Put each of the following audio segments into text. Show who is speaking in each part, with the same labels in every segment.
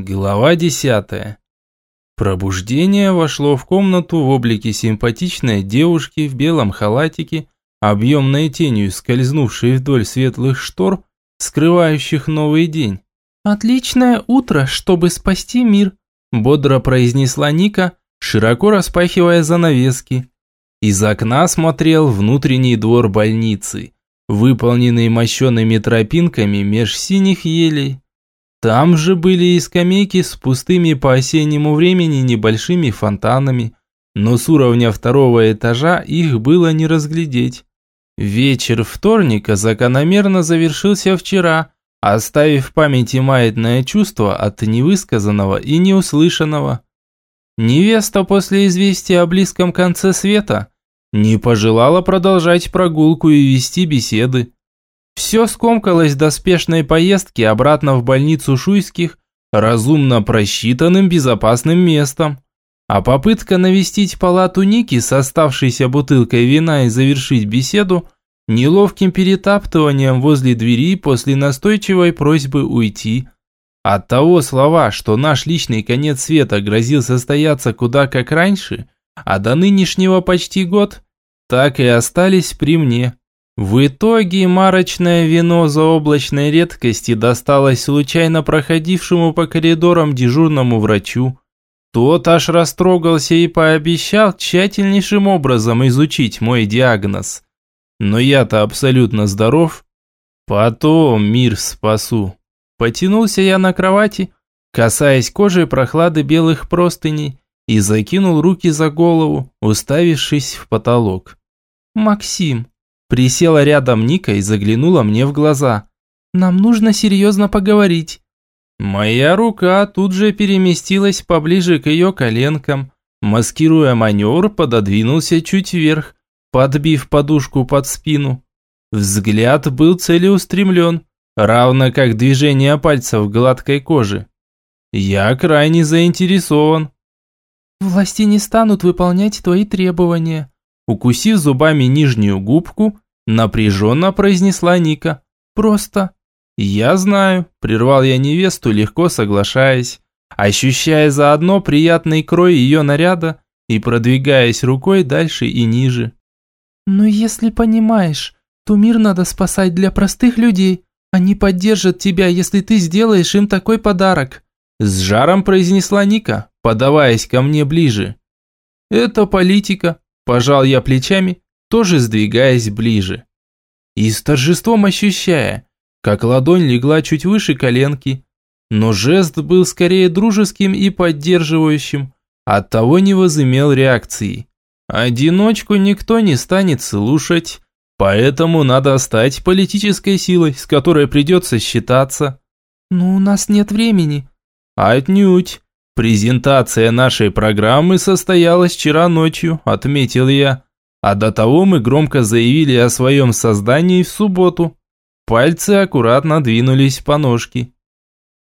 Speaker 1: Глава десятая. Пробуждение вошло в комнату в облике симпатичной девушки в белом халатике, объемной тенью скользнувшей вдоль светлых штор, скрывающих новый день. «Отличное утро, чтобы спасти мир», – бодро произнесла Ника, широко распахивая занавески. Из окна смотрел внутренний двор больницы, выполненный мощеными тропинками меж синих елей. Там же были и скамейки с пустыми по осеннему времени небольшими фонтанами, но с уровня второго этажа их было не разглядеть. Вечер вторника закономерно завершился вчера, оставив в памяти маятное чувство от невысказанного и неуслышанного. Невеста после известия о близком конце света не пожелала продолжать прогулку и вести беседы. Все скомкалось до спешной поездки обратно в больницу Шуйских разумно просчитанным безопасным местом. А попытка навестить палату Ники с оставшейся бутылкой вина и завершить беседу неловким перетаптыванием возле двери после настойчивой просьбы уйти. От того слова, что наш личный конец света грозил состояться куда как раньше, а до нынешнего почти год, так и остались при мне. В итоге марочное вино заоблачной редкости досталось случайно проходившему по коридорам дежурному врачу. Тот аж растрогался и пообещал тщательнейшим образом изучить мой диагноз. Но я-то абсолютно здоров. Потом мир спасу. Потянулся я на кровати, касаясь кожи прохлады белых простыней, и закинул руки за голову, уставившись в потолок. «Максим, Присела рядом Ника и заглянула мне в глаза. «Нам нужно серьезно поговорить». Моя рука тут же переместилась поближе к ее коленкам. Маскируя маневр, пододвинулся чуть вверх, подбив подушку под спину. Взгляд был целеустремлен, равно как движение пальцев гладкой кожи. Я крайне заинтересован. «Власти не станут выполнять твои требования», Укусив зубами нижнюю губку, напряженно произнесла Ника. «Просто...» «Я знаю», – прервал я невесту, легко соглашаясь, ощущая заодно приятный крой ее наряда и продвигаясь рукой дальше и ниже. «Но если понимаешь, то мир надо спасать для простых людей. Они поддержат тебя, если ты сделаешь им такой подарок», – с жаром произнесла Ника, подаваясь ко мне ближе. «Это политика», Пожал я плечами, тоже сдвигаясь ближе. И с торжеством ощущая, как ладонь легла чуть выше коленки, но жест был скорее дружеским и поддерживающим, оттого не возымел реакции. Одиночку никто не станет слушать, поэтому надо стать политической силой, с которой придется считаться. Но у нас нет времени. Отнюдь. Презентация нашей программы состоялась вчера ночью, отметил я. А до того мы громко заявили о своем создании в субботу. Пальцы аккуратно двинулись по ножке.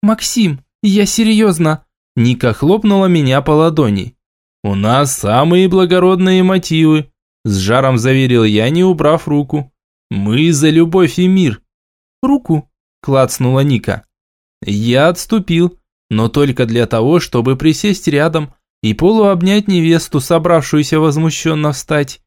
Speaker 1: «Максим, я серьезно!» Ника хлопнула меня по ладони. «У нас самые благородные мотивы», с жаром заверил я, не убрав руку. «Мы за любовь и мир». «Руку», клацнула Ника. Я отступил, но только для того, чтобы присесть рядом и полуобнять невесту, собравшуюся возмущенно встать.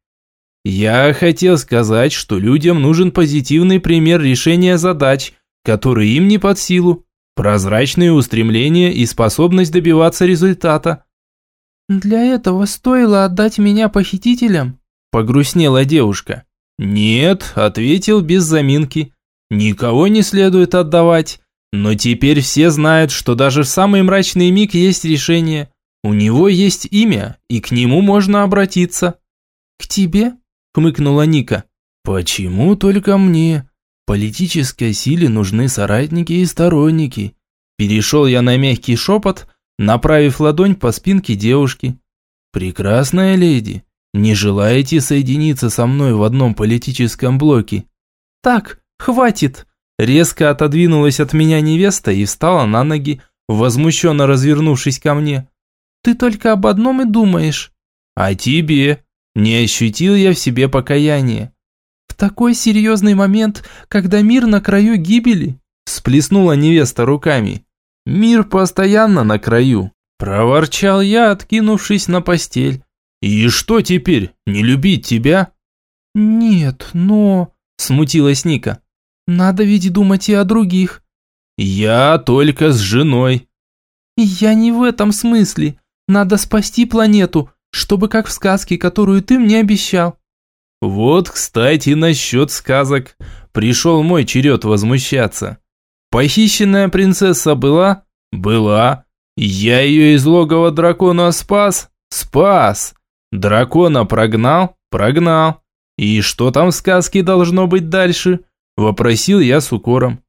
Speaker 1: Я хотел сказать, что людям нужен позитивный пример решения задач, которые им не под силу, прозрачные устремления и способность добиваться результата. «Для этого стоило отдать меня похитителям?» – погрустнела девушка. «Нет», – ответил без заминки. «Никого не следует отдавать. Но теперь все знают, что даже в самый мрачный миг есть решение. У него есть имя, и к нему можно обратиться. «К тебе?» – хмыкнула Ника. «Почему только мне? Политической силе нужны соратники и сторонники». Перешел я на мягкий шепот, направив ладонь по спинке девушки. «Прекрасная леди, не желаете соединиться со мной в одном политическом блоке?» «Так, хватит!» Резко отодвинулась от меня невеста и встала на ноги, возмущенно развернувшись ко мне. «Ты только об одном и думаешь». «О тебе». Не ощутил я в себе покаяние. «В такой серьезный момент, когда мир на краю гибели», всплеснула невеста руками. Мир постоянно на краю. Проворчал я, откинувшись на постель. «И что теперь, не любить тебя?»
Speaker 2: «Нет, но...» – смутилась Ника. «Надо ведь думать и о других».
Speaker 1: «Я только с женой».
Speaker 2: «Я не в этом смысле. Надо спасти планету, чтобы как в сказке, которую ты мне обещал».
Speaker 1: Вот, кстати, насчет сказок. Пришел мой черед возмущаться. Похищенная принцесса была? Была. Я ее из логова дракона спас? Спас. Дракона прогнал? Прогнал. И что там в сказке должно быть дальше? Вопросил я с укором.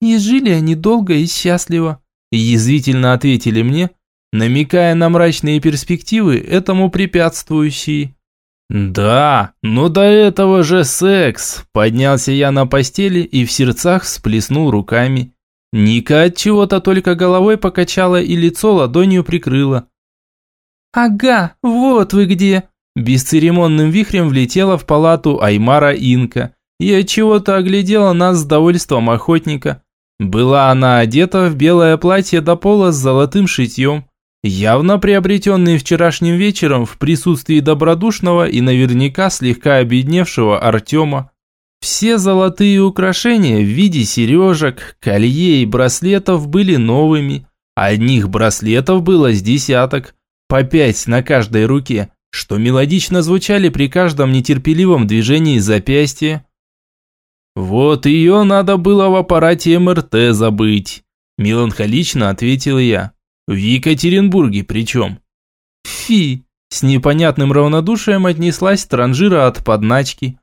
Speaker 2: И жили они долго и счастливо.
Speaker 1: Язвительно ответили мне, намекая на мрачные перспективы, этому препятствующие. «Да, но до этого же секс!» Поднялся я на постели и в сердцах всплеснул руками. Ника от чего-то только головой покачала и лицо ладонью прикрыла.
Speaker 2: «Ага, вот вы где!»
Speaker 1: Бесцеремонным вихрем влетела в палату Аймара Инка от чего-то оглядела нас с довольством охотника. Была она одета в белое платье до пола с золотым шитьем, явно приобретенный вчерашним вечером в присутствии добродушного и наверняка слегка обедневшего Артема. Все золотые украшения в виде сережек, колье и браслетов были новыми. Одних браслетов было с десяток, по пять на каждой руке, что мелодично звучали при каждом нетерпеливом движении запястья. «Вот ее надо было в аппарате МРТ забыть», – меланхолично ответил я. В Екатеринбурге причем.
Speaker 2: Фи, с непонятным равнодушием отнеслась транжира от подначки.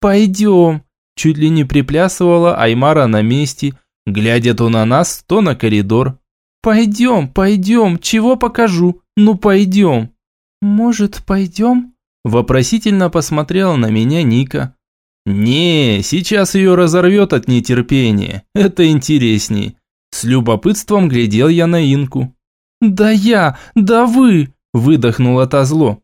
Speaker 2: Пойдем. Чуть ли не приплясывала Аймара на месте, глядя то на нас, то на коридор. Пойдем, пойдем, чего покажу, ну пойдем. Может, пойдем? Вопросительно посмотрела на меня Ника.
Speaker 1: «Не, сейчас ее разорвет от нетерпения. Это интересней». С любопытством глядел я на Инку.
Speaker 2: «Да я, да вы!» – выдохнула та зло.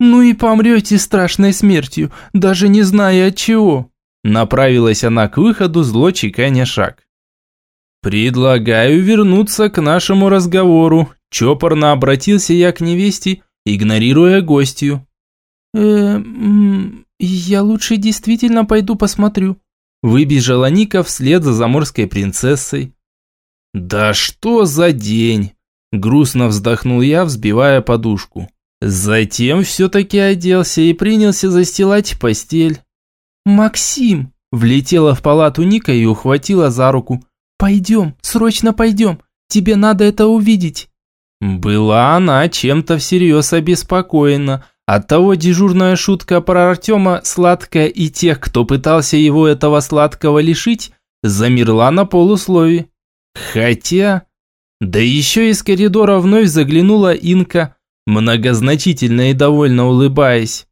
Speaker 2: «Ну и помрете страшной смертью, даже не зная от чего!»
Speaker 1: Направилась она к выходу, зло чеканя шаг. «Предлагаю вернуться к нашему разговору», – чопорно обратился я к невесте, игнорируя гостью.
Speaker 2: э я лучше действительно пойду посмотрю», –
Speaker 1: выбежала Ника вслед за заморской принцессой. «Да что за день!» Грустно вздохнул я, взбивая подушку. Затем все-таки оделся и принялся застилать постель.
Speaker 2: «Максим!» – влетела в палату Ника и ухватила за руку. «Пойдем, срочно пойдем, тебе надо это увидеть».
Speaker 1: Была она чем-то всерьез обеспокоена. Оттого дежурная шутка про Артема, сладкая и тех, кто пытался его этого сладкого лишить, замерла на полуслове. Хотя... Да еще из коридора вновь заглянула Инка, многозначительно и довольно улыбаясь.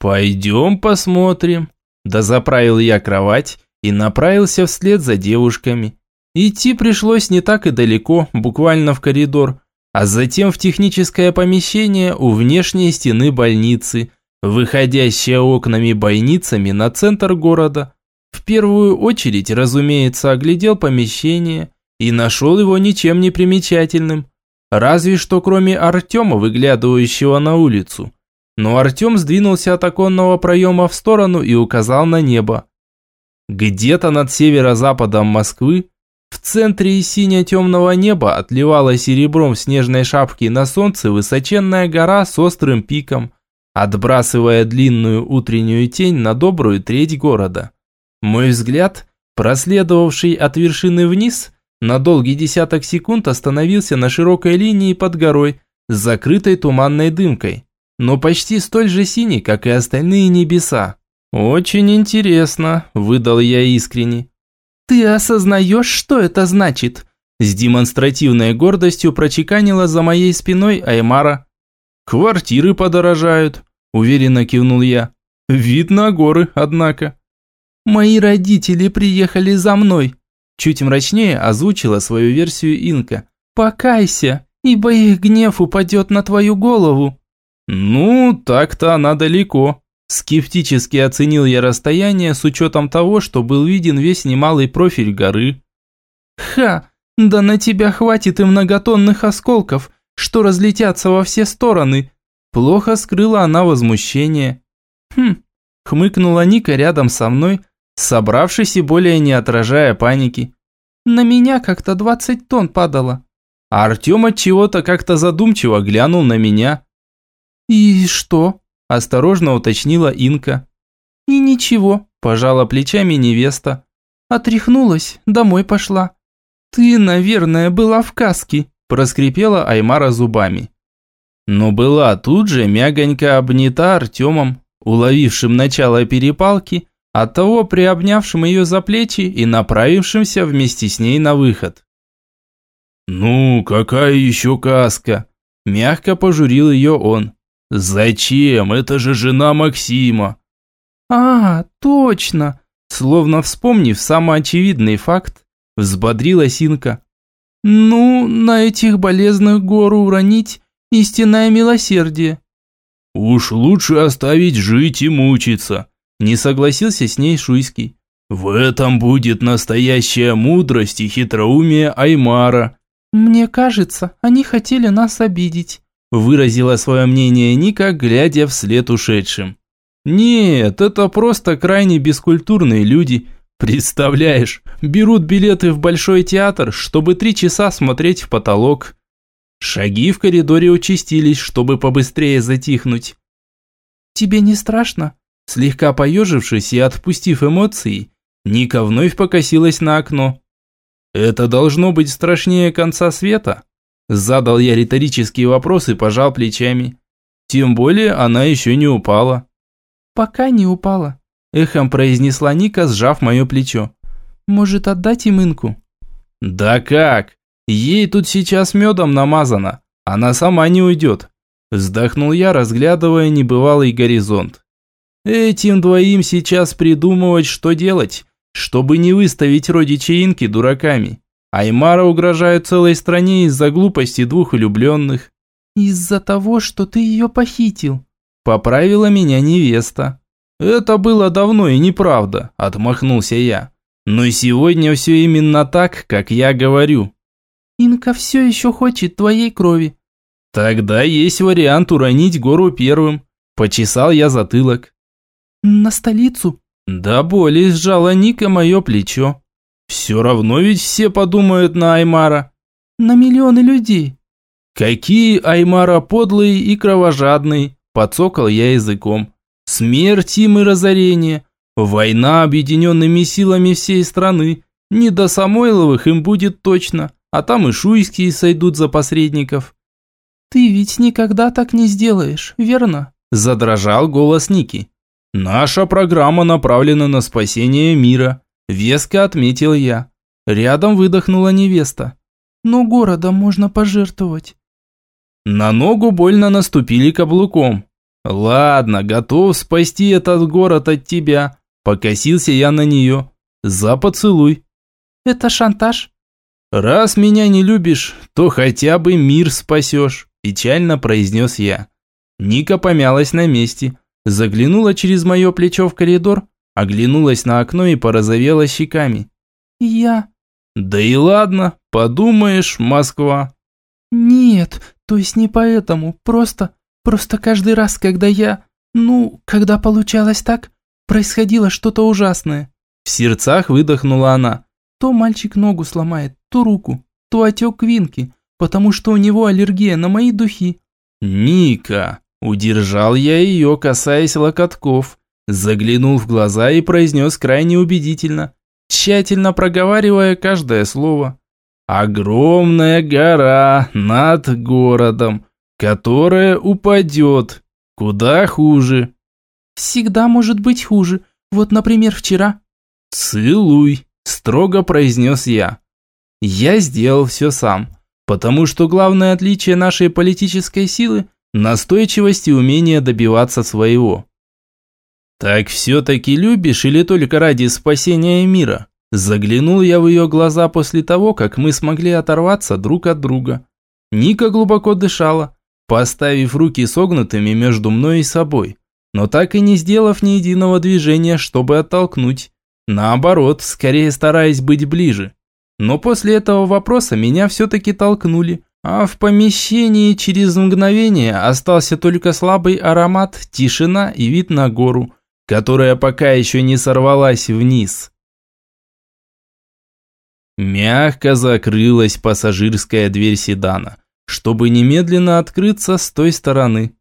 Speaker 1: «Пойдем посмотрим». Да заправил я кровать и направился вслед за девушками. Идти пришлось не так и далеко, буквально в коридор, а затем в техническое помещение у внешней стены больницы, выходящее окнами-бойницами на центр города. В первую очередь, разумеется, оглядел помещение, и нашел его ничем не примечательным. Разве что кроме Артема, выглядывающего на улицу. Но Артем сдвинулся от оконного проема в сторону и указал на небо. Где-то над северо-западом Москвы, в центре сине-темного неба отливала серебром снежной шапки на солнце высоченная гора с острым пиком, отбрасывая длинную утреннюю тень на добрую треть города. Мой взгляд, проследовавший от вершины вниз, на долгий десяток секунд остановился на широкой линии под горой с закрытой туманной дымкой, но почти столь же синий, как и остальные небеса. «Очень интересно», – выдал я искренне.
Speaker 2: «Ты осознаешь, что это значит?»
Speaker 1: С демонстративной гордостью прочеканила за моей спиной Аймара. «Квартиры подорожают», – уверенно кивнул я. «Вид на горы, однако».
Speaker 2: «Мои родители приехали за мной», Чуть мрачнее озвучила свою версию Инка. «Покайся, ибо их гнев упадет на твою голову».
Speaker 1: «Ну, так-то она далеко». Скептически оценил я расстояние с учетом того, что был виден весь немалый профиль горы.
Speaker 2: «Ха, Да на тебя хватит и многотонных осколков, что разлетятся во все стороны. Плохо скрыла она возмущение. Хм, хмыкнула Ника рядом со мной, собравшись и более не отражая паники. На меня как-то двадцать тонн падало. А Артем от чего-то как-то задумчиво глянул на меня. «И что?» – осторожно уточнила Инка. «И ничего», – пожала плечами невеста. «Отряхнулась, домой пошла». «Ты, наверное, была в каске», – проскрипела Аймара зубами. Но была тут же мягонько обнята Артемом, уловившим начало перепалки, оттого приобнявшим ее за плечи и направившимся вместе с ней на выход. «Ну, какая еще каска?» – мягко пожурил ее он. «Зачем? Это же жена Максима!» «А, точно!» Словно вспомнив самый очевидный факт, взбодрила Синка. «Ну, на этих болезных гору уронить истинное милосердие».
Speaker 1: «Уж лучше оставить жить и мучиться», – не согласился с ней Шуйский. «В этом будет настоящая мудрость и хитроумие Аймара».
Speaker 2: «Мне кажется, они хотели нас обидеть», – выразила свое мнение Ника, глядя вслед ушедшим. «Нет, это просто крайне бескультурные люди. Представляешь, берут билеты в Большой театр, чтобы три часа смотреть в потолок. Шаги в коридоре участились, чтобы побыстрее затихнуть. «Тебе не страшно?» Слегка поежившись и отпустив эмоции, Ника вновь покосилась на окно. «Это должно быть страшнее конца света?» Задал я риторические вопросы и пожал плечами. Тем более она еще не упала. «Пока не упала», – эхом произнесла Ника, сжав мое плечо. «Может, отдать им инку?» «Да как? Ей тут сейчас медом намазано. Она сама не уйдет. Вздохнул я, разглядывая небывалый горизонт. Этим двоим сейчас придумывать, что делать, чтобы не выставить родичей Инки дураками. Аймара угрожает целой стране из-за глупости двух влюбленных. «Из-за того, что ты ее похитил», – поправила меня невеста. «Это было давно и неправда», – отмахнулся я. «Но сегодня все именно так, как я говорю». Инка все еще хочет твоей крови». «Тогда есть вариант уронить гору первым», – почесал я затылок. «На столицу?» Да боли сжала Ника мое плечо. «Все равно ведь все подумают на Аймара». «На миллионы людей». «Какие Аймара подлые и кровожадные», – подсокал я языком. «Смерть им и разорение. Война объединенными силами всей страны. Не до Самойловых им будет точно а там и шуйские сойдут за посредников. «Ты ведь никогда так не сделаешь, верно?» Задрожал голос Ники. «Наша программа направлена на спасение мира», веско отметил я. Рядом выдохнула невеста. «Но городом можно пожертвовать». На ногу больно наступили каблуком. «Ладно, готов спасти этот город от тебя», покосился я на нее. «За поцелуй». «Это шантаж?» «Раз меня не любишь, то хотя бы мир спасешь», – печально произнес я. Ника помялась на месте, заглянула через мое плечо в коридор, оглянулась на окно и порозовела щеками. «Я...» «Да и ладно, подумаешь, Москва». «Нет, то есть не поэтому, просто... Просто каждый раз, когда я... Ну, когда получалось так, происходило что-то ужасное». В сердцах выдохнула она. То мальчик ногу сломает, то руку, то отек квинки, потому что у него аллергия на мои духи». «Ника!» – удержал я ее, касаясь локотков, заглянул в глаза и произнес крайне убедительно, тщательно проговаривая каждое слово. «Огромная гора над городом, которая упадет. Куда хуже?» «Всегда может быть хуже. Вот, например, вчера». «Целуй», строго произнес я. Я сделал все сам, потому что главное отличие нашей политической силы – настойчивость и умение добиваться своего. «Так все-таки любишь или только ради спасения мира?» Заглянул я в ее глаза после того, как мы смогли оторваться друг от друга. Ника глубоко дышала, поставив руки согнутыми между мной и собой, но так и не сделав ни единого движения, чтобы оттолкнуть. Наоборот, скорее стараясь быть ближе. Но после этого вопроса меня все-таки толкнули, а в помещении через мгновение остался только слабый аромат, тишина и вид на гору, которая пока еще не сорвалась вниз. Мягко закрылась пассажирская дверь седана, чтобы немедленно открыться с той стороны.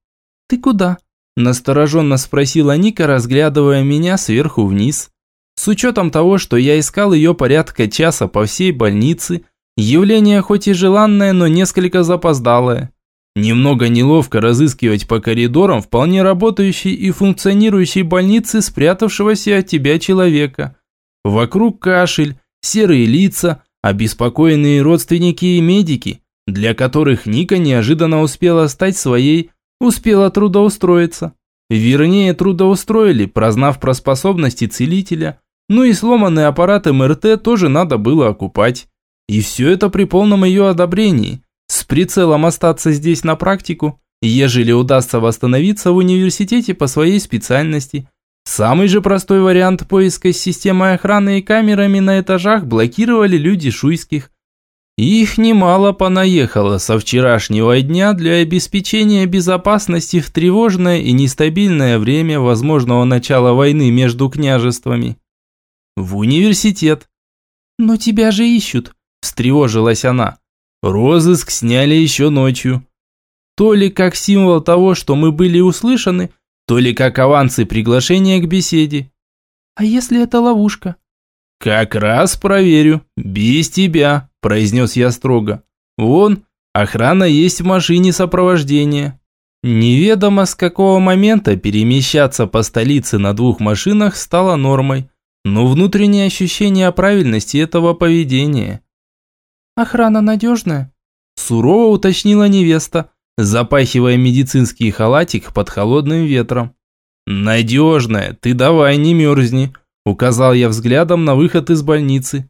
Speaker 2: «Ты куда?» – настороженно спросила Ника, разглядывая меня сверху вниз. С учетом того, что я искал ее порядка часа по всей больнице, явление хоть и желанное, но несколько запоздалое. Немного неловко разыскивать по коридорам вполне работающей и функционирующей больницы спрятавшегося от тебя человека. Вокруг кашель, серые лица, обеспокоенные родственники и медики, для которых Ника неожиданно успела стать своей, успела трудоустроиться. Вернее, трудоустроили, прознав про способности целителя, ну и сломанный аппарат МРТ тоже надо было окупать. И все это при полном ее одобрении, прицелом остаться здесь на практику, ежели удастся восстановиться в университете по своей специальности, Самый же простой вариант поиска с системой охраны и камерами на этажах блокировали люди шуйских. Их немало понаехало со вчерашнего дня для обеспечения безопасности в тревожное и нестабильное время возможного начала войны между княжествами. В университет. «Но тебя же ищут», – встревожилась она. Розыск сняли еще ночью. То ли как символ того, что мы были услышаны – то ли как авансы приглашения к беседе. А если это ловушка? Как раз проверю, без тебя, произнес я строго. Вон, охрана есть в машине сопровождения. Неведомо с какого момента перемещаться по столице на двух машинах стало нормой, но внутреннее ощущение правильности этого поведения. «Охрана надежная?» Сурово уточнила невеста, запахивая медицинский халатик под холодным ветром. «Надежная, ты давай не мерзни», – указал я взглядом на выход из больницы.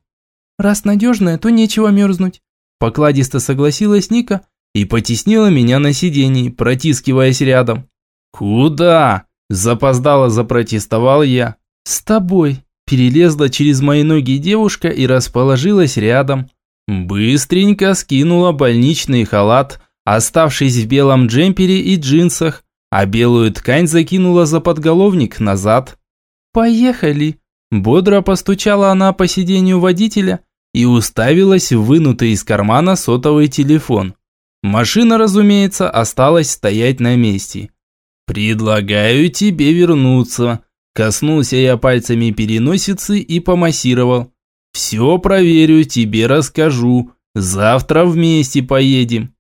Speaker 2: «Раз надежная, то нечего мерзнуть», – покладисто согласилась Ника и потеснила меня на сиденье, протискиваясь рядом. «Куда?» – запоздало запротестовал я. «С тобой», – перелезла через мои ноги девушка и расположилась рядом. Быстренько скинула больничный халат – оставшись в белом джемпере и джинсах, а белую ткань закинула за подголовник назад. «Поехали!» Бодро постучала она по сиденью водителя и уставилась в вынутый из кармана сотовый телефон. Машина, разумеется, осталась стоять на месте. «Предлагаю тебе вернуться», – коснулся я пальцами переносицы и помассировал. «Все проверю, тебе расскажу. Завтра вместе поедем».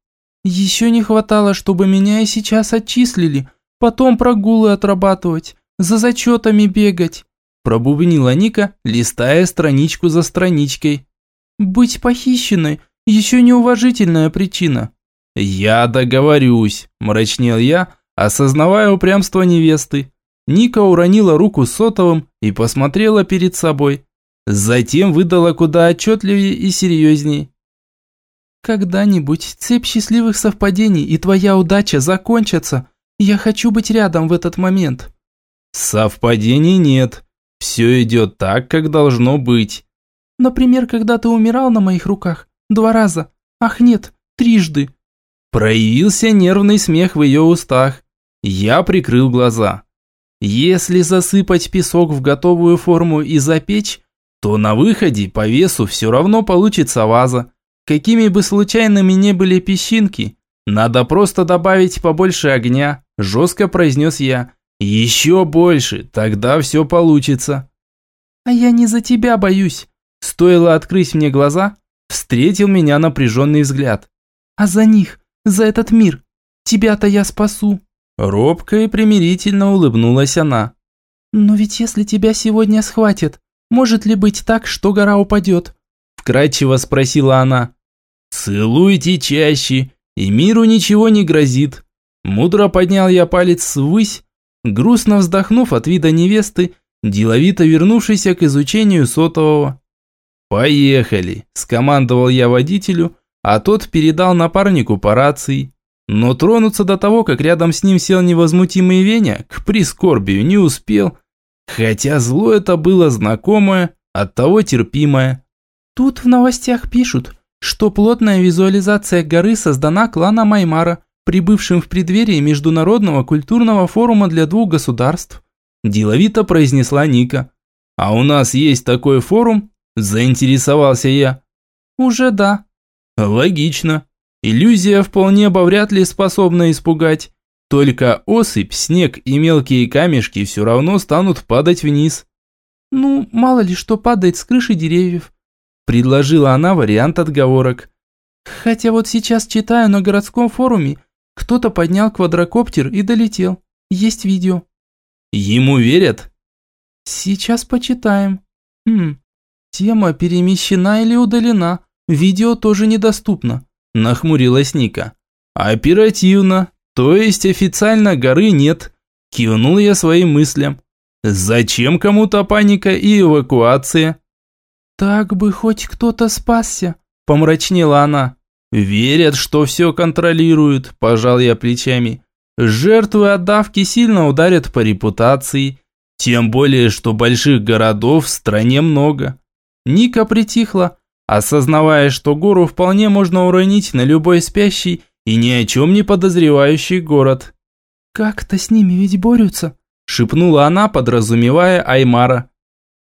Speaker 2: Еще не хватало, чтобы меня и сейчас отчислили, потом прогулы отрабатывать, за зачетами бегать. Пробубнила Ника, листая страничку за страничкой. Быть похищенной – еще неуважительная причина. Я договорюсь, мрачнел я, осознавая упрямство невесты. Ника уронила руку сотовым и посмотрела перед собой. Затем выдала куда отчетливее и серьезней. Когда-нибудь цепь счастливых совпадений и твоя удача закончатся. Я хочу быть рядом в этот момент. Совпадений нет. Все идет так, как должно быть. Например, когда ты умирал на моих руках. Два раза. Ах нет, трижды. Проявился нервный смех в ее устах. Я прикрыл глаза. Если засыпать песок в готовую форму и запечь, то на выходе по весу все равно получится ваза. Какими бы случайными ни были песчинки, надо просто добавить побольше огня, жестко произнес я. Еще больше, тогда все получится. А я не за тебя боюсь. Стоило открыть мне глаза, встретил меня напряженный взгляд. А за них, за этот мир. Тебя-то я спасу. Робко и примирительно улыбнулась она. Но ведь если тебя сегодня схватят, может ли быть так, что гора упадет? Вкратчиво спросила она. «Целуйте чаще, и миру ничего не грозит». Мудро поднял я палец ввысь, грустно вздохнув от вида невесты, деловито вернувшейся к изучению сотового. «Поехали», – скомандовал я водителю, а тот передал напарнику по рации. Но тронуться до того, как рядом с ним сел невозмутимый Веня, к прискорбию не успел, хотя зло это было знакомое, оттого терпимое. Тут в новостях пишут, что плотная визуализация горы создана кланом Маймара, прибывшим в преддверии Международного культурного форума для двух государств. Деловито произнесла Ника. «А у нас есть такой форум?» Заинтересовался я. «Уже да». «Логично. Иллюзия вполне бы вряд ли способна испугать. Только осыпь, снег и мелкие камешки все равно станут падать вниз». «Ну, мало ли что падает с крыши деревьев», предложила она вариант отговорок. «Хотя вот сейчас читаю на городском форуме, кто-то поднял квадрокоптер и долетел. Есть видео». «Ему верят?» «Сейчас почитаем. Хм, тема перемещена или удалена. Видео тоже недоступно», – нахмурилась Ника. «Оперативно. То есть официально горы нет», – кивнул я своим мыслям. «Зачем кому-то паника и эвакуация?» «Так бы хоть кто-то спасся», – помрачнела она. «Верят, что все контролируют», – пожал я плечами. «Жертвы отдавки сильно ударят по репутации, тем более, что больших городов в стране много». Ника притихла, осознавая, что гору вполне можно уронить на любой спящий и ни о чем не подозревающий город. «Как-то с ними ведь борются», – шепнула она, подразумевая Аймара.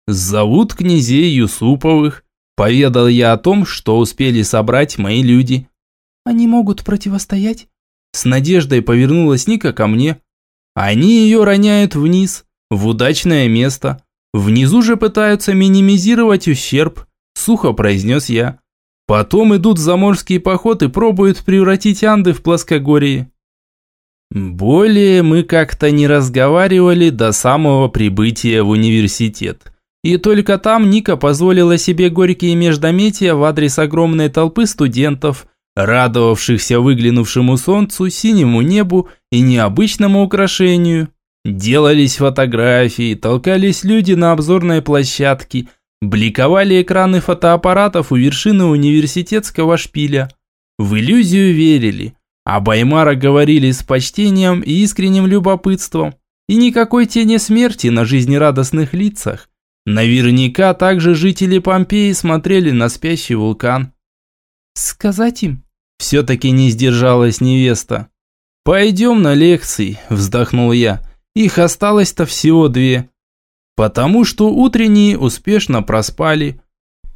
Speaker 2: «Зовут князей Юсуповых», – поведал я о том, что успели собрать мои люди. «Они могут противостоять?» С надеждой повернулась Ника ко мне. «Они ее роняют вниз, в удачное место. Внизу же пытаются минимизировать ущерб», – сухо произнес я. Потом идут в заморский поход и пробуют превратить Анды в плоскогорье. Более мы как-то не разговаривали до самого прибытия в университет. И только там Ника позволила себе горькие междометия в адрес огромной толпы студентов, радовавшихся выглянувшему солнцу, синему небу и необычному украшению. Делались фотографии, толкались люди на обзорной площадке, бликовали экраны фотоаппаратов у вершины университетского шпиля. В иллюзию верили, а Баймара говорили с почтением и искренним любопытством, и никакой тени смерти на жизнерадостных лицах. Наверняка также жители Помпеи смотрели на спящий вулкан. «Сказать им?» Все-таки не сдержалась невеста. «Пойдем на лекции», – вздохнул я. «Их осталось-то всего две». Потому что утренние успешно проспали.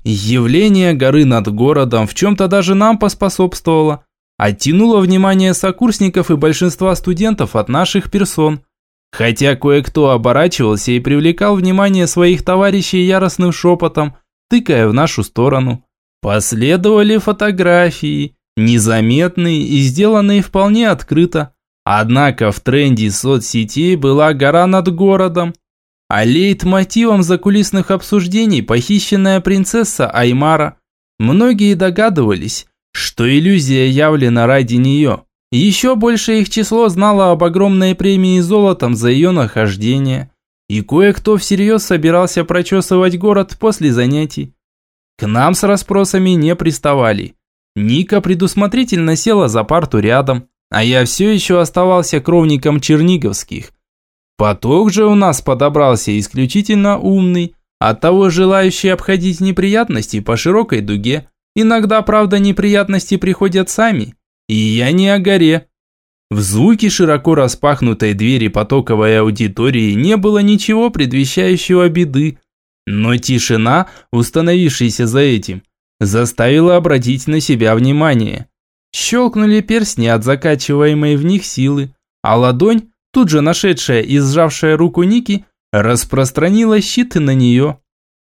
Speaker 2: Явление горы над городом в чем-то даже нам поспособствовало. Оттянуло внимание сокурсников и большинства студентов от наших персон – Хотя кое-кто оборачивался и привлекал внимание своих товарищей яростным шепотом, тыкая в нашу сторону. Последовали фотографии, незаметные и сделанные вполне открыто. Однако в тренде соцсетей была гора над городом, а лейтмотивом закулисных обсуждений похищенная принцесса Аймара. Многие догадывались, что иллюзия явлена ради нее. Еще больше их число знало об огромной премии золотом за ее нахождение. И кое-кто всерьез собирался прочесывать город после занятий. К нам с расспросами не приставали. Ника предусмотрительно села за парту рядом, а я все еще оставался кровником черниговских. Поток же у нас подобрался исключительно умный, оттого желающий обходить неприятности по широкой дуге. Иногда, правда, неприятности приходят сами – и я не о горе. В звуке широко распахнутой двери потоковой аудитории не было ничего предвещающего беды. Но тишина, установившаяся за этим, заставила обратить на себя внимание. Щелкнули перстни от закачиваемой в них силы, а ладонь, тут же нашедшая и сжавшая руку Ники, распространила щиты на нее.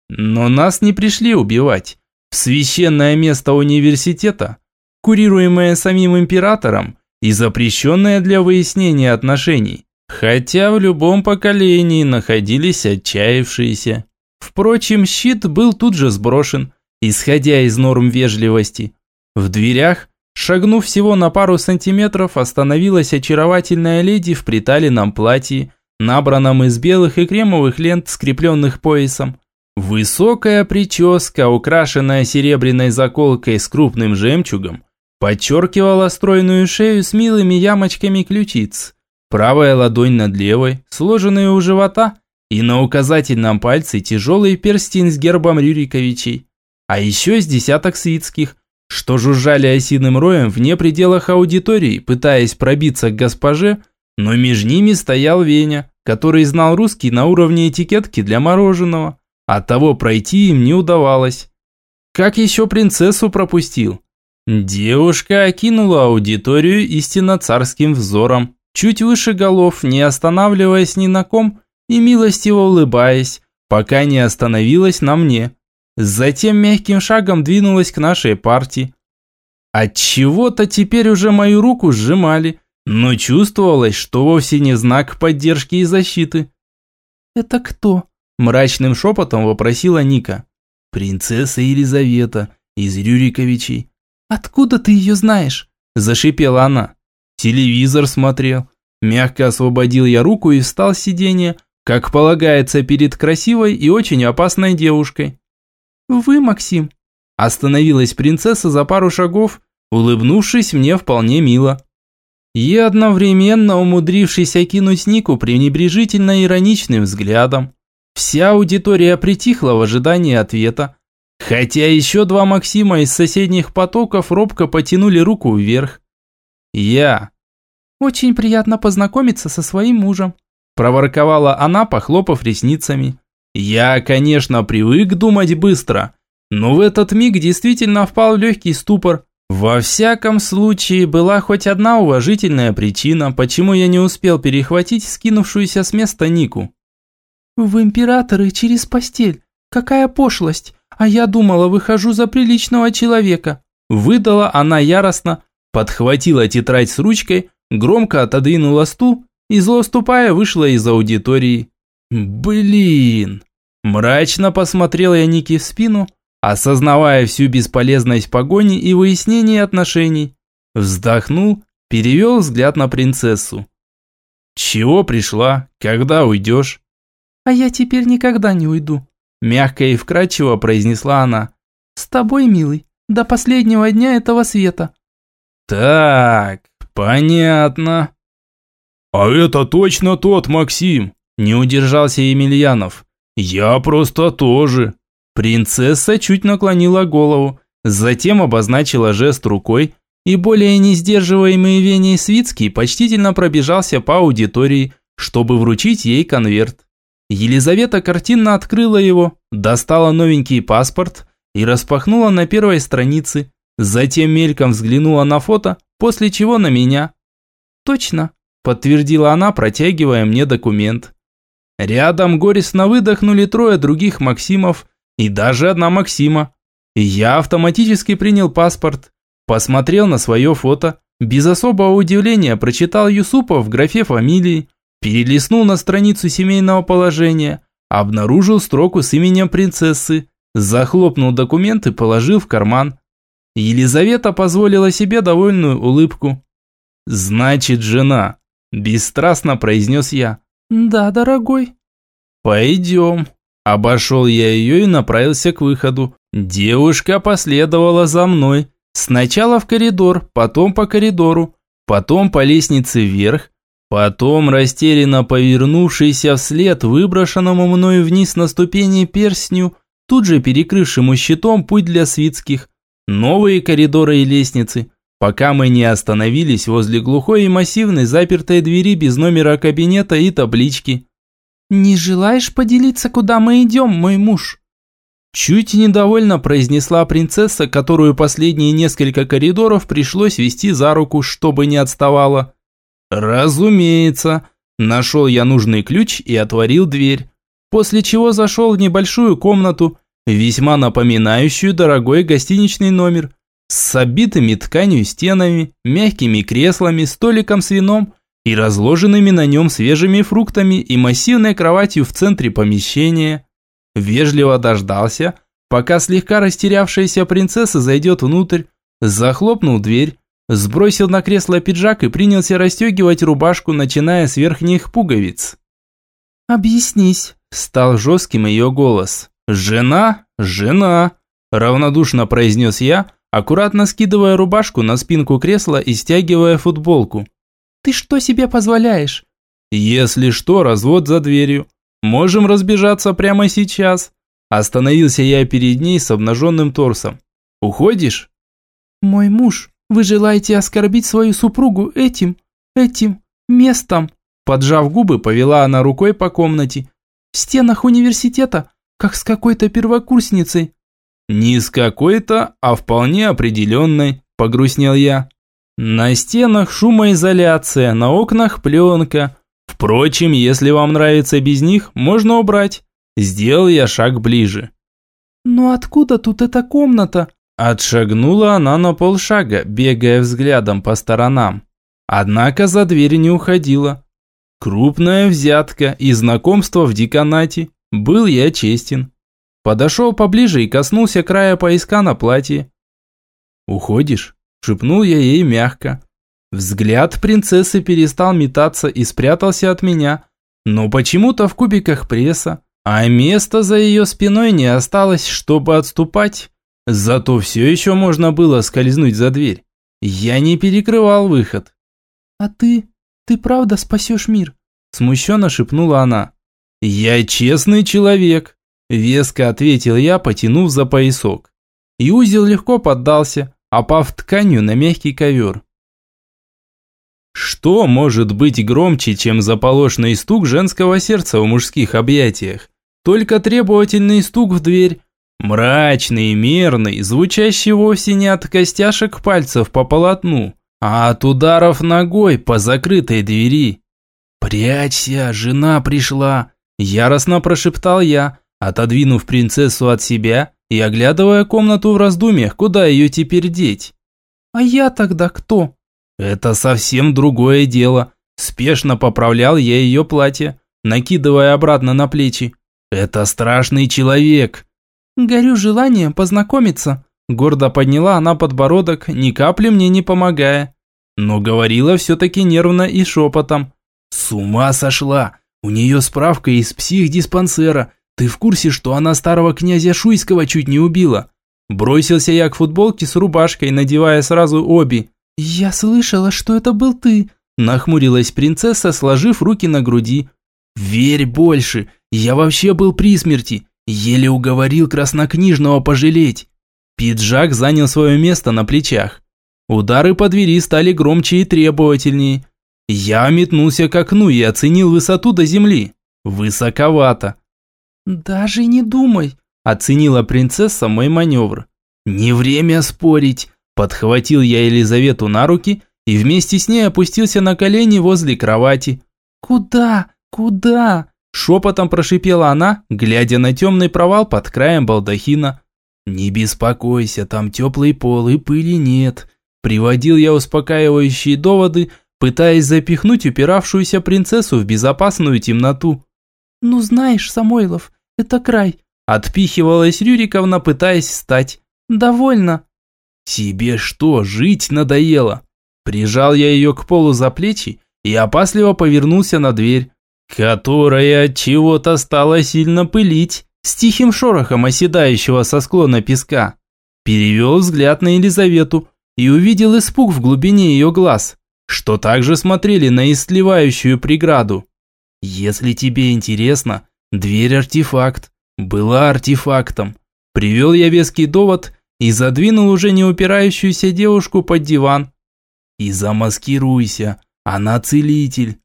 Speaker 2: Но нас не пришли убивать. В священное место университета курируемое самим императором и запрещенное для выяснения отношений. Хотя в любом поколении находились отчаявшиеся. Впрочем, щит был тут же сброшен, исходя из норм вежливости. В дверях, шагнув всего на пару сантиметров, остановилась очаровательная леди в приталенном платье, набранном из белых и кремовых лент, скрепленных поясом. Высокая прическа, украшенная серебряной заколкой с крупным жемчугом, подчеркивала стройную шею с милыми ямочками ключиц. Правая ладонь над левой, сложенная у живота, и на указательном пальце тяжелый перстень с гербом Рюриковичей. а еще с десяток свитских, что жужжали осиным роем вне пределах аудитории, пытаясь пробиться к госпоже, но между ними стоял Веня, который знал русский на уровне этикетки для мороженого. Оттого пройти им не удавалось. Как еще принцессу пропустил? Девушка окинула аудиторию истинно царским взором, чуть выше голов, не останавливаясь ни на ком и милостиво улыбаясь, пока не остановилась на мне. Затем мягким шагом двинулась к нашей партии. От чего-то теперь уже мою руку сжимали, но чувствовалось, что вовсе не знак поддержки и защиты.
Speaker 1: «Это кто?»
Speaker 2: – мрачным шепотом вопросила Ника. «Принцесса Елизавета из Рюриковичей».
Speaker 1: «Откуда ты ее знаешь?»
Speaker 2: – зашипела она. «Телевизор смотрел». Мягко освободил я руку и встал с сиденья, как полагается перед красивой и очень опасной девушкой.
Speaker 1: «Вы, Максим?»
Speaker 2: Остановилась принцесса за пару шагов, улыбнувшись мне вполне мило и одновременно умудрившись окинуть Нику пренебрежительно ироничным взглядом. Вся аудитория притихла в ожидании ответа, хотя еще два Максима из соседних потоков робко потянули руку вверх. Я.
Speaker 1: «Очень приятно познакомиться со своим мужем»,
Speaker 2: проворковала она, похлопав ресницами. Я, конечно, привык думать быстро, но в этот миг действительно впал в легкий ступор, во всяком случае, была хоть одна уважительная причина, почему я не успел перехватить скинувшуюся с места Нику.
Speaker 1: «В императоры через постель. Какая пошлость! А я думала, выхожу за приличного человека!»
Speaker 2: Выдала она яростно, подхватила тетрадь с ручкой, громко отодвинула стул и, зло ступая, вышла из аудитории. «Блин!» Мрачно посмотрел я Нике в спину, осознавая всю бесполезность погони и выяснения отношений. Вздохнул, перевел взгляд на принцессу. «Чего пришла? Когда уйдешь?»
Speaker 1: «А я теперь никогда не уйду», – мягко и вкрадчиво произнесла она. «С тобой, милый, до последнего дня этого света».
Speaker 2: «Так, понятно». «А это точно тот Максим», – не удержался Емельянов. «Я просто тоже». Принцесса чуть наклонила голову, затем обозначила жест рукой, и более не сдерживаемый Вений Свицкий почтительно пробежался по аудитории, чтобы вручить ей конверт. Елизавета картинно открыла его, достала новенький паспорт и распахнула на первой странице, затем мельком взглянула на фото, после чего на меня.
Speaker 1: «Точно», –
Speaker 2: подтвердила она, протягивая мне документ. Рядом горестно выдохнули трое других Максимов, и даже одна Максима. Я автоматически принял паспорт, посмотрел на свое фото, без особого удивления прочитал Юсупа в графе фамилии, перелистнул на страницу семейного положения, обнаружил строку с именем принцессы, захлопнул документ и положил в карман. Елизавета позволила себе довольную улыбку. «Значит, жена», – бесстрастно произнес я.
Speaker 1: «Да, дорогой».
Speaker 2: «Пойдем», Обошел я ее и направился к выходу. Девушка последовала за мной. Сначала в коридор, потом по коридору, потом по лестнице вверх, потом растерянно повернувшийся вслед выброшенному мною вниз на ступени перстню, тут же перекрывшему щитом путь для свитских, новые коридоры и лестницы, пока мы не остановились возле глухой и массивной запертой двери без номера кабинета и таблички.
Speaker 1: «Не желаешь поделиться, куда мы идем, мой муж?»
Speaker 2: Чуть недовольно произнесла принцесса, которую последние несколько коридоров пришлось вести за руку, чтобы не отставала. «Разумеется». Нашел я нужный ключ и отворил дверь, после чего зашел в небольшую комнату, весьма напоминающую дорогой гостиничный номер, с обитыми тканью стенами, мягкими креслами, столиком с вином и разложенными на нем свежими фруктами и массивной кроватью в центре помещения. Вежливо дождался, пока слегка растерявшаяся принцесса зайдет внутрь, захлопнул дверь, сбросил на кресло пиджак и принялся расстегивать рубашку, начиная с верхних пуговиц.
Speaker 1: «Объяснись», – стал жестким ее голос.
Speaker 2: «Жена? Жена!» – равнодушно произнес я, аккуратно скидывая рубашку на спинку кресла и стягивая футболку.
Speaker 1: Ты что себе позволяешь?
Speaker 2: Если что, развод за дверью. Можем разбежаться прямо сейчас.
Speaker 1: Остановился я перед ней с обнаженным торсом. «Уходишь?»
Speaker 2: «Мой муж, вы желаете оскорбить свою супругу этим, этим местом?» Поджав губы, повела она рукой по комнате. «В стенах университета, как с какой-то первокурсницей».
Speaker 1: «Не с какой-то, а вполне определенной», – погрустнел я. «На стенах шумоизоляция, на окнах пленка. Впрочем, если вам нравится без них, можно убрать». Сделал я шаг ближе.
Speaker 2: «Но откуда тут эта комната?»
Speaker 1: Отшагнула она на полшага, бегая взглядом по сторонам. Однако за дверь не уходила. Крупная взятка и знакомство в деканате. Был я честен. Подошел поближе и коснулся края поиска на платье. «Уходишь?» – шепнул я ей мягко. Взгляд принцессы перестал метаться и спрятался от меня, но почему-то в кубиках пресса, а места за ее спиной не осталось, чтобы отступать. Зато все еще можно было скользнуть за дверь. Я не перекрывал выход.
Speaker 2: «А ты? Ты правда спасешь мир?»
Speaker 1: Смущенно шепнула она. «Я честный человек», – веско ответил я, потянув за поясок. И узел легко поддался, опав тканью на мягкий ковер. Что может быть громче, чем заполошный стук женского сердца в мужских объятиях? Только требовательный стук в дверь, Мрачный, мерный, звучащий вовсе не от костяшек пальцев по полотну, а от ударов ногой по закрытой двери. «Прячься, жена пришла!» – яростно прошептал я, отодвинув принцессу от себя и оглядывая комнату в раздумьях, куда ее теперь деть.
Speaker 2: «А я тогда кто?»
Speaker 1: «Это совсем другое дело». Спешно поправлял я ее платье, накидывая обратно на плечи. «Это страшный человек,
Speaker 2: «Горю желанием познакомиться», – гордо подняла она подбородок, ни капли мне не помогая. Но говорила все-таки нервно и шепотом.
Speaker 1: «С ума сошла! У нее справка из психдиспансера. Ты в курсе, что она старого князя Шуйского чуть не убила?» Бросился я к футболке с рубашкой, надевая сразу обе.
Speaker 2: «Я слышала, что это был ты», –
Speaker 1: нахмурилась принцесса, сложив руки на груди. «Верь больше, я вообще был при смерти. Еле уговорил краснокнижного пожалеть. Пиджак занял свое место на плечах. Удары по двери стали громче и требовательнее. Я метнулся к окну и оценил высоту до земли. Высоковато.
Speaker 2: «Даже не думай», –
Speaker 1: оценила принцесса мой маневр. «Не время спорить», – подхватил я Елизавету на руки и вместе с ней опустился на колени возле кровати.
Speaker 2: «Куда? Куда?»
Speaker 1: Шепотом прошипела она, глядя на темный провал под краем балдахина. «Не беспокойся, там теплый пол и пыли нет». Приводил я успокаивающие доводы, пытаясь запихнуть упиравшуюся принцессу в безопасную темноту.
Speaker 2: «Ну знаешь, Самойлов, это край», –
Speaker 1: отпихивалась Рюриковна, пытаясь встать.
Speaker 2: «Довольно».
Speaker 1: «Тебе что, жить надоело?» Прижал я ее к полу за плечи и опасливо повернулся на дверь которая от чего-то стала сильно пылить с тихим шорохом оседающего со склона песка. Перевел взгляд на Елизавету и увидел испуг в глубине ее глаз, что также смотрели на истлевающую преграду. Если тебе интересно, дверь-артефакт была артефактом. Привел я веский довод и задвинул уже не упирающуюся девушку под диван. И замаскируйся, она целитель.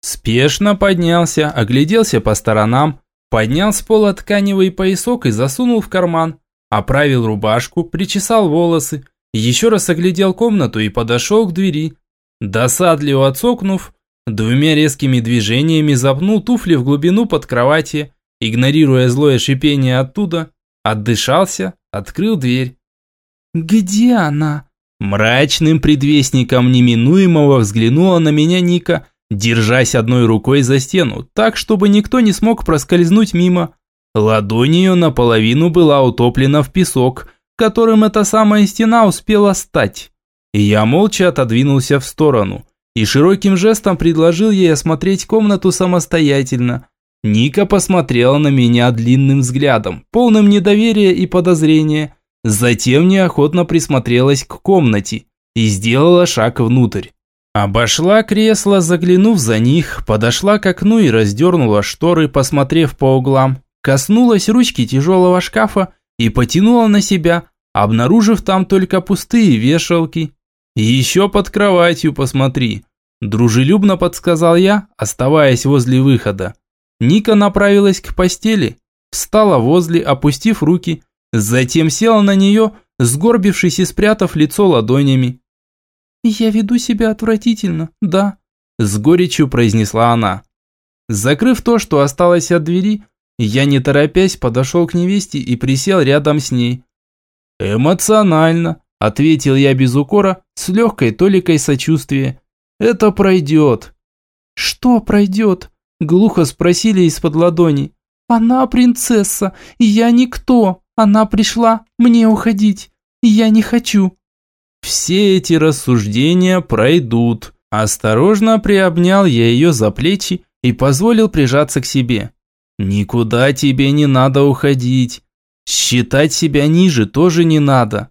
Speaker 1: Спешно поднялся, огляделся по сторонам, поднял с пола тканевый поясок и засунул в карман. Оправил рубашку, причесал волосы, еще раз оглядел комнату и подошел к двери. Досадливо отсокнув, двумя резкими движениями запнул туфли в глубину под кровати, игнорируя злое шипение оттуда, отдышался, открыл дверь.
Speaker 2: «Где она?»
Speaker 1: Мрачным предвестником неминуемого взглянула на меня Ника – держась одной рукой за стену, так, чтобы никто не смог проскользнуть мимо. Ладонь ее наполовину была утоплена в песок, которым эта самая стена успела стать. Я молча отодвинулся в сторону и широким жестом предложил ей осмотреть комнату самостоятельно. Ника посмотрела на меня длинным взглядом, полным недоверия и подозрения, затем неохотно присмотрелась к комнате и сделала шаг внутрь. Обошла кресло, заглянув за них, подошла к окну и раздернула шторы, посмотрев по углам.
Speaker 2: коснулась ручки тяжелого шкафа и потянула на себя, обнаружив там только пустые вешалки. «Еще под кроватью посмотри», – дружелюбно подсказал я, оставаясь возле выхода. Ника направилась к постели, встала возле, опустив руки, затем села на нее, сгорбившись и спрятав лицо ладонями. «Я веду себя отвратительно, да», – с горечью произнесла она. Закрыв то, что осталось от двери, я не торопясь подошел к невесте и присел рядом с ней. «Эмоционально», – ответил я без укора, с легкой толикой сочувствия. «Это пройдет». «Что пройдет?» – глухо спросили из-под ладони. «Она принцесса, и я никто. Она пришла мне уходить, и я не хочу».
Speaker 1: Все эти рассуждения пройдут. Осторожно приобнял я ее за плечи и позволил прижаться к себе. Никуда тебе не надо уходить. Считать себя ниже тоже не надо.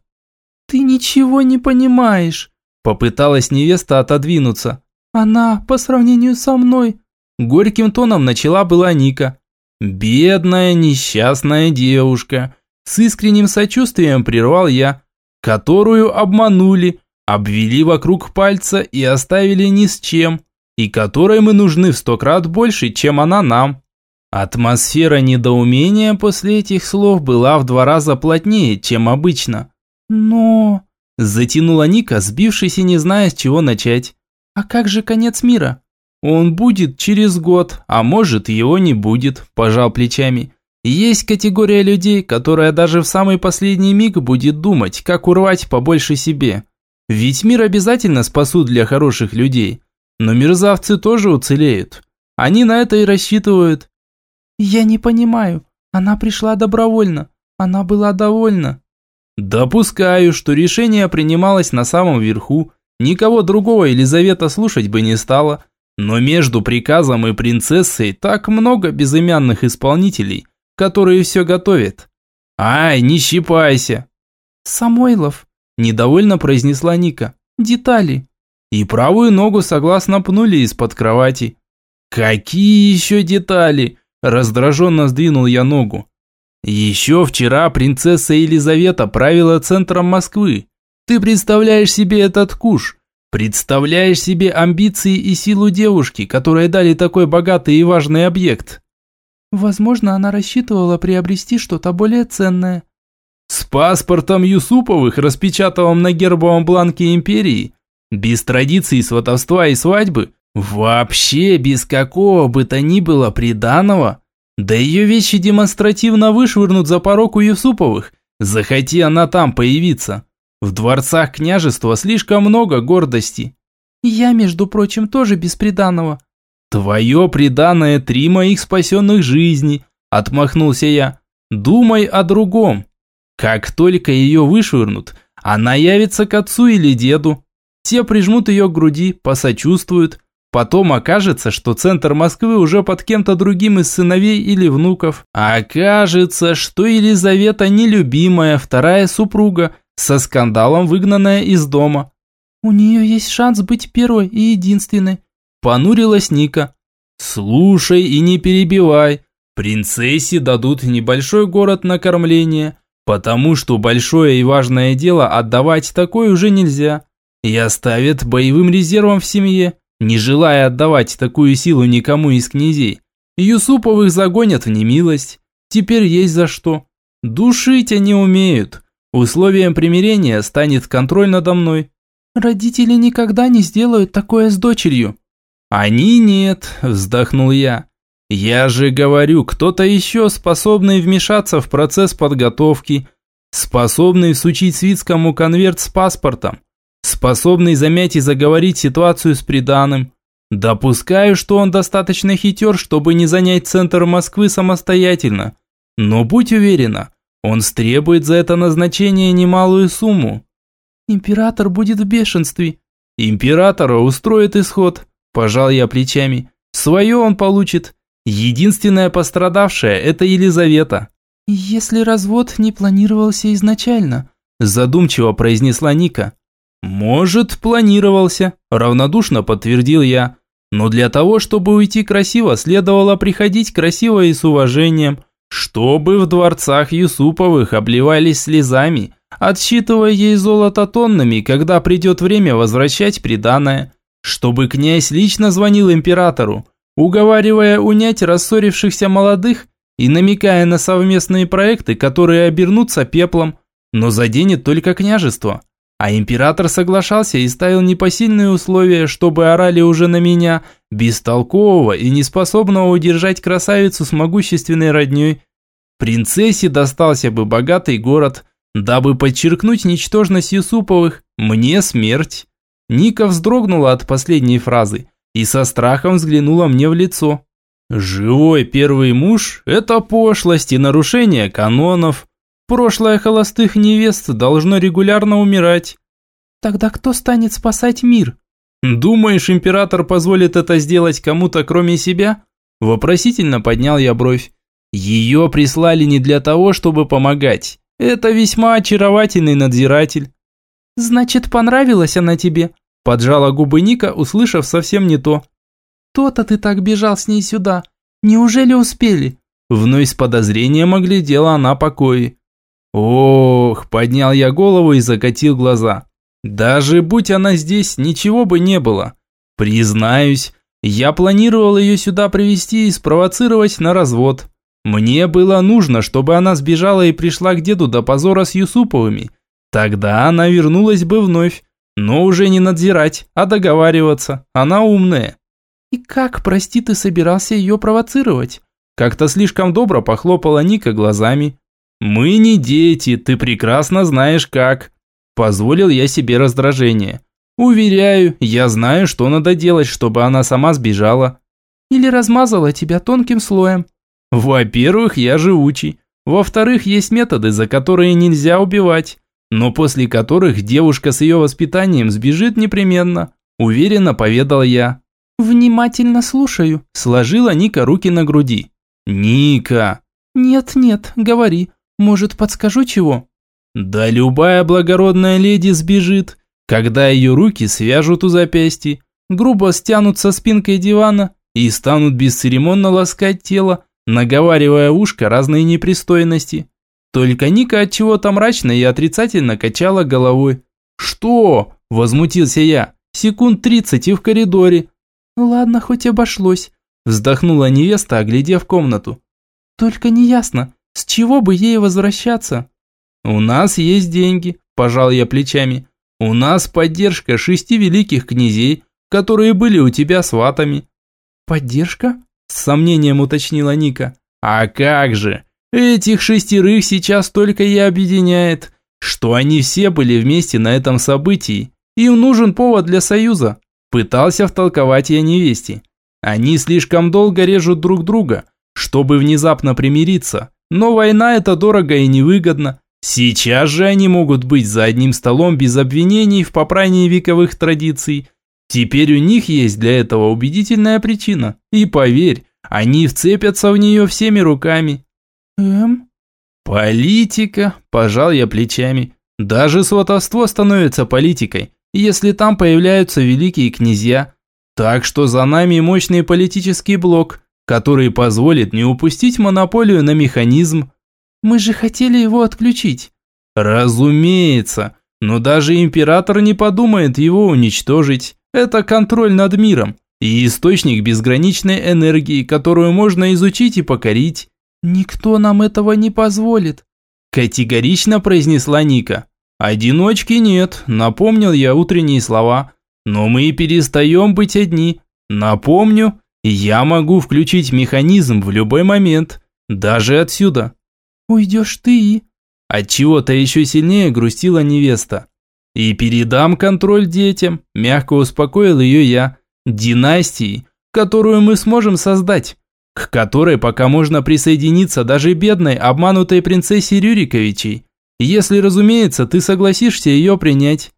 Speaker 2: Ты ничего не понимаешь. Попыталась невеста отодвинуться. Она, по сравнению со мной, горьким тоном начала была Ника.
Speaker 1: Бедная несчастная девушка. С искренним сочувствием прервал я, которую обманули, обвели вокруг пальца и оставили ни с чем, и которой мы нужны в сто крат больше, чем она нам. Атмосфера недоумения после этих слов была в два раза плотнее, чем обычно.
Speaker 2: «Но...» – затянула Ника, сбившись и не зная, с чего начать. «А как же конец мира?»
Speaker 1: «Он будет через год, а может, его не будет», – пожал плечами. «Есть категория людей, которая даже в самый последний миг будет думать, как урвать побольше себе. Ведь мир обязательно спасут для хороших людей. Но мерзавцы тоже уцелеют. Они на это и рассчитывают.
Speaker 2: «Я не понимаю. Она пришла добровольно. Она была довольна».
Speaker 1: «Допускаю, что решение принималось на самом верху. Никого другого Елизавета слушать бы не стала. Но между приказом и принцессой так много безымянных исполнителей, которые все готовят. Ай, не щипайся!»
Speaker 2: «Самойлов», – недовольно произнесла Ника. «Детали».
Speaker 1: И правую ногу согласно пнули из-под кровати. «Какие еще детали?» Раздраженно сдвинул я ногу. Еще вчера принцесса Елизавета правила центром Москвы. Ты представляешь себе этот куш? Представляешь себе амбиции и силу девушки, которые дали такой богатый и важный объект?
Speaker 2: Возможно, она рассчитывала приобрести что-то более ценное.
Speaker 1: С паспортом Юсуповых, распечатанным на гербовом бланке империи, без традиций сватовства и свадьбы, Вообще без какого бы то ни было приданого. Да ее вещи демонстративно вышвырнут за порог у Юсуповых, захоти она там появиться. В дворцах княжества слишком много гордости.
Speaker 2: Я, между прочим, тоже без приданого.
Speaker 1: Твое приданое три моих спасенных жизни, отмахнулся я. Думай о другом. Как только ее вышвырнут, она явится к отцу или деду. Те прижмут ее к груди, посочувствуют, Потом окажется, что центр Москвы уже под кем-то другим из сыновей или внуков. А окажется, что Елизавета нелюбимая вторая супруга, со скандалом выгнанная из дома.
Speaker 2: «У нее есть шанс быть первой и единственной», – понурилась Ника.
Speaker 1: «Слушай и не перебивай. Принцессе дадут небольшой город на кормление, потому что большое и важное дело отдавать такое уже нельзя. И оставят боевым резервом в семье не желая отдавать такую силу никому из князей. Юсуповых загонят в немилость. Теперь есть за что. Душить они умеют. Условием примирения станет контроль надо мной.
Speaker 2: Родители никогда не сделают такое с дочерью.
Speaker 1: Они нет, вздохнул я. Я же говорю, кто-то еще способный вмешаться в процесс подготовки, способный всучить Свицкому конверт с паспортом, способный замять и заговорить ситуацию с приданым. Допускаю, что он достаточно хитер, чтобы не занять центр Москвы самостоятельно. Но будь уверена, он стребует за это назначение немалую сумму.
Speaker 2: Император будет в бешенстве.
Speaker 1: Императора устроит исход, пожал я плечами. Свое он получит. Единственная пострадавшая – это Елизавета.
Speaker 2: «Если развод не планировался изначально», задумчиво произнесла Ника.
Speaker 1: «Может, планировался», – равнодушно подтвердил я. «Но для того, чтобы уйти красиво, следовало приходить красиво и с уважением, Чтобы в дворцах Юсуповых обливались слезами, отсчитывая ей золото тоннами, когда придет время возвращать приданое. Чтобы князь лично звонил императору, уговаривая унять рассорившихся молодых и намекая на совместные проекты, которые обернутся пеплом, но заденет только княжество. А император соглашался и ставил непосильные условия, чтобы орали уже на меня, бестолкового и неспособного удержать красавицу с могущественной родней. Принцессе достался бы богатый город, дабы подчеркнуть ничтожность Юсуповых «мне смерть». Ника вздрогнула от последней фразы и со страхом взглянула мне в лицо. «Живой первый муж – это пошлость и нарушение канонов», Прошлое холостых невест должно регулярно умирать.
Speaker 2: Тогда кто станет спасать мир?
Speaker 1: Думаешь, император позволит это сделать кому-то, кроме себя? Вопросительно поднял я бровь. Ее прислали не для того, чтобы помогать. Это весьма очаровательный надзиратель.
Speaker 2: Значит, понравилась она тебе?
Speaker 1: Поджала губы Ника, услышав совсем не то.
Speaker 2: То-то ты так бежал с ней сюда. Неужели успели?
Speaker 1: Вновь с подозрением оглядела она покои. Ох, поднял я голову и закатил глаза. Даже будь она здесь, ничего бы не было. Признаюсь, я планировал ее сюда привести и спровоцировать на развод. Мне было нужно, чтобы она сбежала и пришла к деду до позора с Юсуповыми. Тогда она вернулась бы вновь, но уже не надзирать, а договариваться. Она умная.
Speaker 2: И как, прости, ты собирался ее провоцировать?
Speaker 1: Как-то слишком добро похлопала Ника глазами. «Мы не дети, ты прекрасно знаешь как». Позволил я себе раздражение. «Уверяю, я знаю, что надо делать, чтобы она сама сбежала».
Speaker 2: «Или размазала тебя тонким слоем».
Speaker 1: «Во-первых, я живучий. Во-вторых, есть методы, за которые нельзя убивать, но после которых девушка с ее воспитанием сбежит непременно», уверенно поведал я.
Speaker 2: «Внимательно слушаю»,
Speaker 1: сложила Ника руки на груди. «Ника!»
Speaker 2: «Нет-нет, говори, может, подскажу чего?»
Speaker 1: «Да любая благородная леди сбежит, когда ее руки свяжут у запястья, грубо стянут со спинкой дивана и станут бесцеремонно ласкать тело, наговаривая ушко разные непристойности. Только Ника от чего-то мрачно и отрицательно качала головой. «Что?» – возмутился я. «Секунд тридцать и в коридоре».
Speaker 2: «Ладно, хоть обошлось», – вздохнула невеста, оглядев комнату. «Только неясно, с чего бы ей возвращаться?
Speaker 1: У нас есть деньги, пожал я плечами. У нас поддержка шести великих князей, которые были у тебя сватами.
Speaker 2: Поддержка?
Speaker 1: С сомнением уточнила Ника. А как же? Этих шестерых сейчас только и объединяет, что они все были вместе на этом событии. Им нужен повод для союза. Пытался втолковать я невесте. Они слишком долго режут друг друга, чтобы внезапно примириться. Но война это дорого и невыгодно. Сейчас же они могут быть за одним столом без обвинений в попрании вековых традиций. Теперь у них есть для этого убедительная причина. И поверь, они вцепятся в нее всеми руками.
Speaker 2: Эм?
Speaker 1: Политика, пожал я плечами. Даже сватовство становится политикой, если там появляются великие князья. Так что за нами мощный политический блок, который позволит не упустить монополию на механизм.
Speaker 2: Мы же хотели его отключить.
Speaker 1: Разумеется, но даже император не подумает его уничтожить. Это контроль над миром и источник безграничной энергии, которую можно изучить и покорить.
Speaker 2: Никто нам этого не позволит.
Speaker 1: Категорично произнесла Ника. Одиночки нет, напомнил я утренние слова. Но мы и перестаем быть одни. Напомню, я могу включить механизм в любой момент, даже отсюда.
Speaker 2: Уйдешь ты.
Speaker 1: От чего-то еще сильнее грустила невеста. И передам контроль детям, мягко успокоил ее я. Династии, которую мы сможем создать, к которой пока можно присоединиться даже бедной, обманутой принцессе Рюриковичей, если, разумеется, ты согласишься ее принять.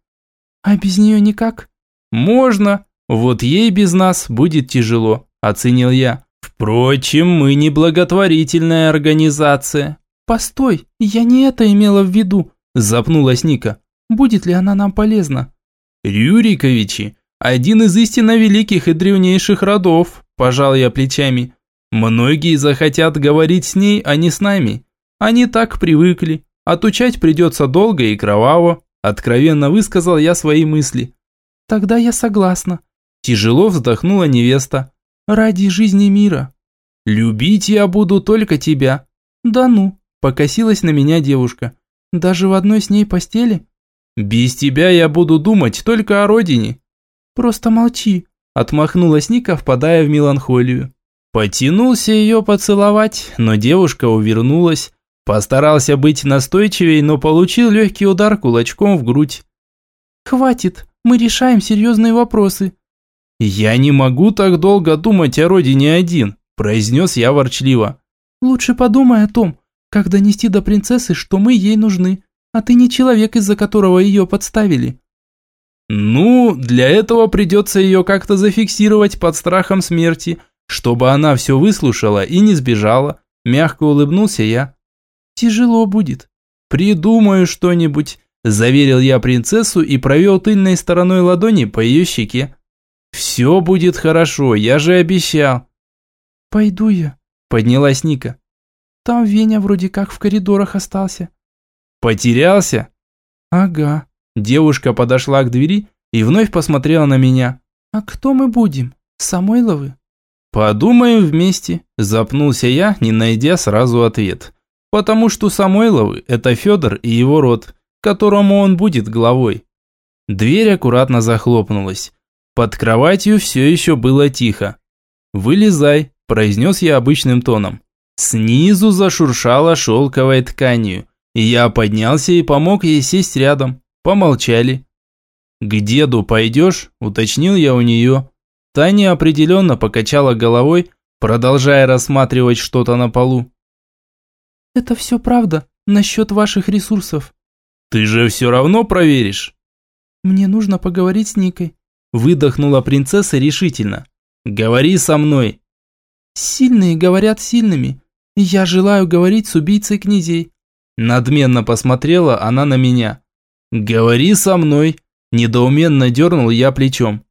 Speaker 2: А без нее никак?
Speaker 1: Можно. Вот ей без нас будет тяжело оценил я. Впрочем, мы не благотворительная организация.
Speaker 2: Постой, я не это имела в виду, запнулась Ника. Будет ли она нам полезна?
Speaker 1: Рюриковичи – один из истинно великих и древнейших родов, пожал я плечами.
Speaker 2: Многие захотят говорить с ней, а не с нами. Они так привыкли. Отучать придется долго и кроваво. Откровенно высказал я свои мысли.
Speaker 3: Тогда я согласна.
Speaker 2: Тяжело вздохнула невеста.
Speaker 3: Ради жизни мира.
Speaker 2: Любить я буду только тебя.
Speaker 3: Да ну, покосилась на меня девушка. Даже в одной с ней постели?
Speaker 2: Без тебя я буду думать только о родине.
Speaker 3: Просто молчи, отмахнулась Ника, впадая в меланхолию.
Speaker 2: Потянулся ее поцеловать, но девушка увернулась. Постарался быть настойчивей, но получил легкий удар кулачком в грудь.
Speaker 3: «Хватит, мы решаем серьезные вопросы».
Speaker 2: «Я не могу так долго думать о родине один», – произнес я ворчливо.
Speaker 3: «Лучше подумай о том, как донести до принцессы, что мы ей нужны, а ты не человек, из-за которого ее подставили».
Speaker 2: «Ну, для этого придется ее как-то зафиксировать под страхом смерти, чтобы она все выслушала и не сбежала», – мягко улыбнулся я.
Speaker 3: Тяжело будет.
Speaker 2: Придумаю что-нибудь, заверил я принцессу и провел тыльной стороной ладони по ее щеке. Все будет хорошо, я же обещал.
Speaker 3: Пойду я, поднялась Ника. Там Веня вроде как в коридорах остался.
Speaker 2: Потерялся?
Speaker 3: Ага.
Speaker 2: Девушка подошла к двери и вновь посмотрела на меня.
Speaker 3: А кто мы будем? Самойловы?
Speaker 2: Подумаем вместе, запнулся я, не найдя сразу ответ. Потому что Самойловы – это Федор и его род, которому он будет главой. Дверь аккуратно захлопнулась. Под кроватью все еще было тихо. «Вылезай», – произнес я обычным тоном. Снизу зашуршала шелковой тканью, и я поднялся и помог ей сесть рядом. Помолчали. «К деду пойдешь?» – уточнил я у нее. Таня определенно покачала головой, продолжая рассматривать что-то на полу.
Speaker 3: Это все правда насчет ваших ресурсов.
Speaker 2: Ты же все равно проверишь.
Speaker 3: Мне нужно поговорить с Никой.
Speaker 2: Выдохнула принцесса решительно. Говори со мной.
Speaker 3: Сильные говорят сильными. Я желаю говорить с убийцей князей.
Speaker 2: Надменно посмотрела она на меня. Говори со мной. Недоуменно дернул я плечом.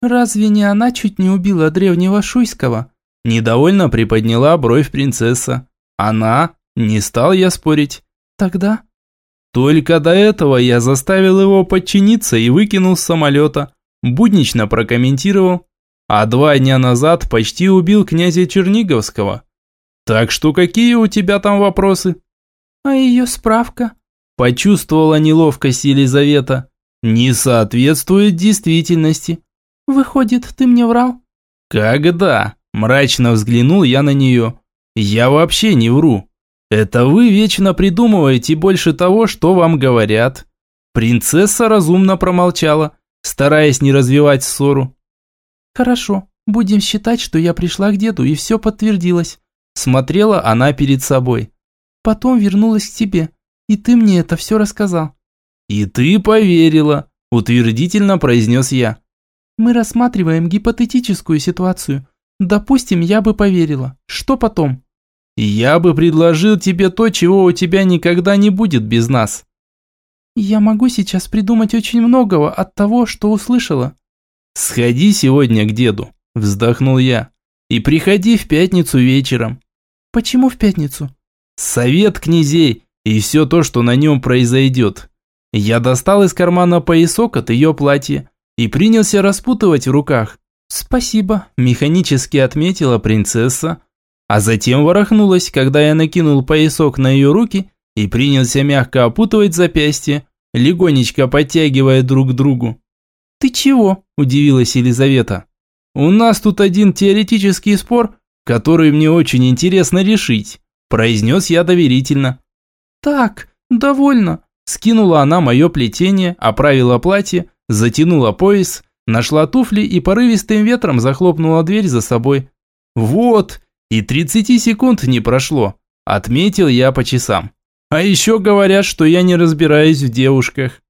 Speaker 3: Разве не она чуть не убила древнего Шуйского?
Speaker 2: Недовольно приподняла бровь принцесса. Она? Не стал я спорить.
Speaker 3: Тогда?
Speaker 2: Только до этого я заставил его подчиниться и выкинул с самолета. Буднично прокомментировал. А два дня назад почти убил князя Черниговского. Так что какие у тебя там вопросы?
Speaker 3: А ее справка?
Speaker 2: Почувствовала неловкость Елизавета. Не соответствует действительности.
Speaker 3: Выходит, ты мне врал?
Speaker 2: Когда? Мрачно взглянул я на нее. Я вообще не вру. Это вы вечно придумываете больше того, что вам говорят. Принцесса разумно промолчала, стараясь не развивать ссору.
Speaker 3: Хорошо, будем считать, что я пришла к деду и все подтвердилось.
Speaker 2: Смотрела она перед собой.
Speaker 3: Потом вернулась к тебе, и ты мне это все рассказал.
Speaker 2: И ты поверила, утвердительно произнес я.
Speaker 3: Мы рассматриваем гипотетическую ситуацию. Допустим, я бы поверила. Что потом?
Speaker 2: Я бы предложил тебе то, чего у тебя никогда не будет без нас.
Speaker 3: Я могу сейчас придумать очень многого от того, что услышала.
Speaker 2: Сходи сегодня к деду, вздохнул я. И приходи в пятницу вечером.
Speaker 3: Почему в пятницу?
Speaker 2: Совет князей и все то, что на нем произойдет. Я достал из кармана поясок от ее платья и принялся распутывать в руках.
Speaker 3: «Спасибо», –
Speaker 2: механически отметила принцесса, а затем ворохнулась, когда я накинул поясок на ее руки и принялся мягко опутывать запястье, легонечко подтягивая друг к другу.
Speaker 3: «Ты чего?» – удивилась Елизавета.
Speaker 2: «У нас тут один теоретический спор, который мне очень интересно решить», – произнес я доверительно.
Speaker 3: «Так, довольно», –
Speaker 2: скинула она мое плетение, оправила платье, затянула пояс, нашла туфли и порывистым ветром захлопнула дверь за собой. «Вот, и 30 секунд не прошло, отметил я по часам. А еще говорят, что я не разбираюсь в девушках.